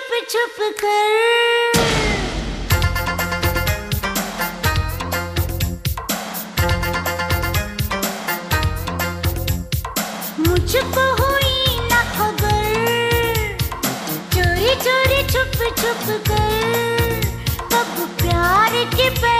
छुप छुप कर। मुझको हुई ना खबर। चोरी चोरी छुप छुप कर। कब प्यार के पैर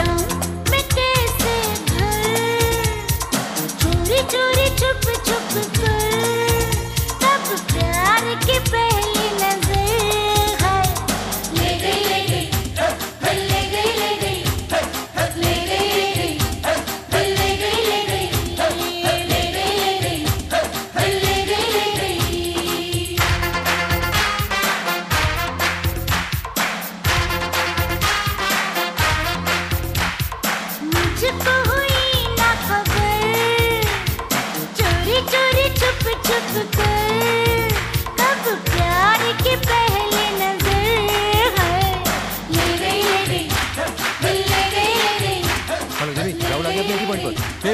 paixão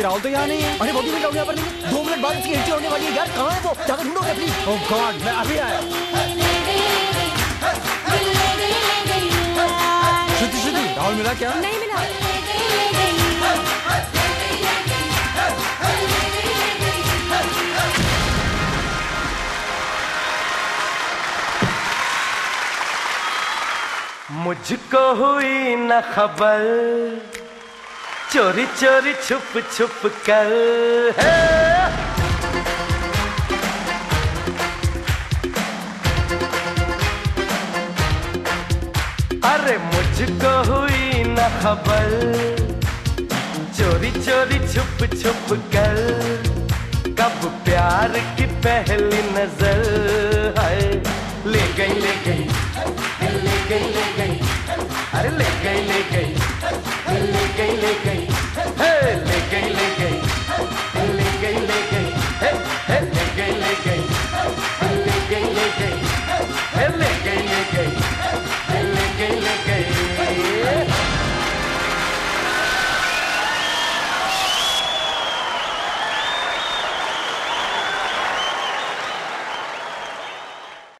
राहुल तो यहाँ नहीं है। अरे वो भी मिल यहाँ पर दो मिनट बाद इसकी एंट्री होने वाली है। यार कहाँ है वो? जाकर ढूंढो अपनी? Oh ओह गॉड मैं अभी आया। श्रुति श्रुति राहुल मिला क्या? नहीं मिला। मुझको हुई न खबर। चोरी चोरी, छुप छुप कर। अरे मुझको हुई न खबर। चोरी चोरी, छुप छुप कर। कब प्यार की पहली नज़र।